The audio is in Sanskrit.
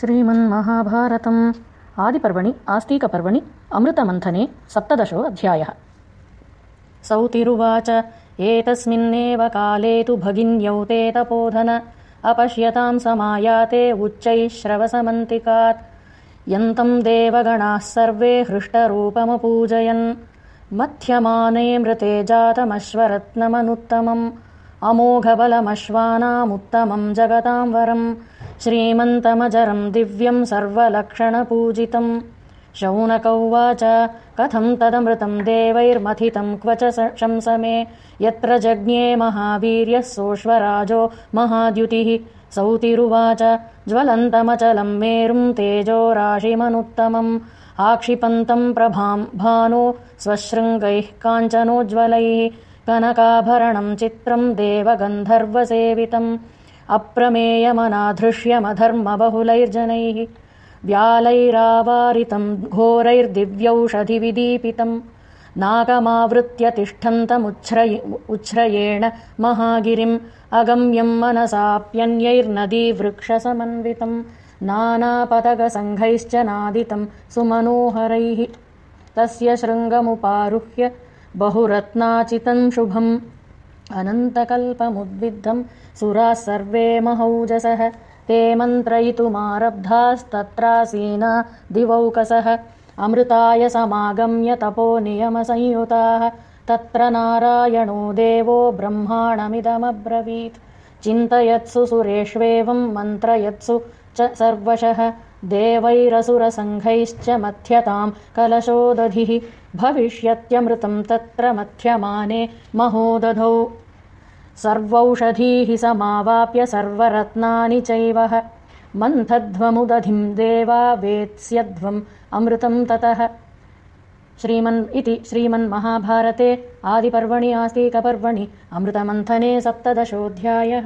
श्रीमन्महाभारतम्। आदिपर्वणि आस्तीकपर्वणि अमृतमन्थने सप्तदशो अध्यायः। सौतिरुवाच एतस्मिन्नेव काले तु भगिन्यौ ते तपोधन अपश्यतां समायाते उच्चैः श्रवसमन्तिकात्। यन्तं देवगणाः सर्वे हृष्टरूपमपूजयन्। मथ्यमाने मृते जातमश्वरत्नमनुत्तमम्। अमोघबलमश्वानामुत्तमम् जगतां वरम् श्रीमन्तमजरम् दिव्यम् सर्वलक्षणपूजितम्। शौनक उवाच कथम् तदमृतम् देवैर्मथितम् क्व च शंसमे। यत्र जज्ञे महावीर्यः सोऽश्वराजो महाद्युतिः। सौतिरुवाच ज्वलन्तमचलम् मेरुम् तेजो राशिमनुत्तमम्। आक्षिपन्तम् प्रभाम् भानो स्वशृङ्गैः काञ्चनोज्ज्वलैः। कनकाभरणम् चित्रम् देवगन्धर्वसेवितम् अप्रमेयमनाधृष्यमधर्मबहुलैर्जनैः व्यालैरावारितम् घोरैर्दिव्यौषधिविदीपितम् नागमावृत्य उच्छ्रयेण महागिरिम् अगम्यम् मनसाप्यन्यैर्नदीवृक्षसमन्वितम् नानापदगसङ्घैश्च नादितम् सुमनोहरैः तस्य शृङ्गमुपारुह्य बहुरत्नाचितम् शुभम् अनन्तकल्पमुद्विद्धम् सुराः सर्वे महौजसः। ते मन्त्रयितुमारब्धास्तत्रासीना दिवौकसः। अमृताय समागम्य तपो नियमसंयुताः। तत्र नारायणो देवो ब्रह्माणमिदमब्रवीत्। चिन्तयत्सु सुरेष्वेवम् मन्त्रयत्सु च सर्वशः देवैरसुरसङ्घैश्च मथ्यताम् कलशोदधिः भविष्यत्यमृतम् तत्र मथ्यमाने महोदधौ। सर्वौषधीः समावाप्य सर्वरत्नानि चैवः। मन्थध्वमुदधिम् देवा वेत्स्यध्वम् अमृतम् ततः। श्रीमन् इति श्रीमन्महाभारते आदिपर्वणि आस्तीकपर्वणि अमृतमन्थने सप्तदशोऽध्यायः